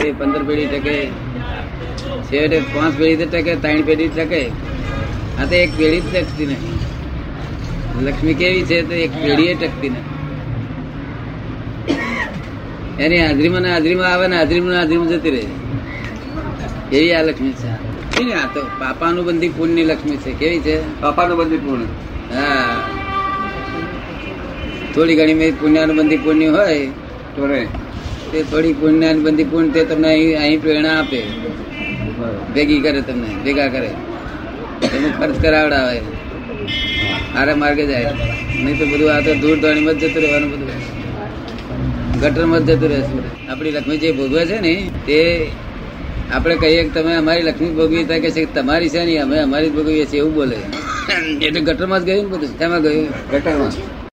તે પંદર પેઢી ટકે છેવટે પાંચ પેઢી ટકે ત્રણ પેઢી ટકે. આ તો એક પેઢી જ ટકતી નહીં લક્ષ્મી કેવી છે તો એક પેઢીએ ટકતી નહીં એની હાજરીમાં ને હાજરીમાં આવે ને હાજરીમાં હાજરીમાં જતી રહે. એવી આ લક્ષ્મી છે? આ તો પાપાનું બંધી પુણ્યની લક્ષ્મી છે. કેવી છે? પાપાનું બંધી પૂર્ણ. હા. થોડી ઘણી મેં પુણ્યાનુબંધી પુણ્ય હોય. તો રે. તે થોડી પુણ્યાનુબંધી પુણ્ય તે તમને અહીં પ્રેરણા આપે. ભેગી કરે તમને, ભેગા કરે. એનું ખર્ચ કરાવડાવે. આરા માર્ગે જાય. નહીં તો બધું આ તો દૂર ધણીમાં જ જતું રહેવાનું બધું. ગટરમાં જ જતું રહેશે. આપણી લક્ષ્મી જે ભોગવે છે ને, તે આપણે કહીએ કે તમે અમારી લક્ષ્મી ભોગવી થાય કે છે તમારી છે નહીં અમે અમારી જ ભોગવીએ છીએ એવું બોલે. એટલે ગટરમાં જ ગયું ને બધું. એમાં ગયું? ગટરમાં.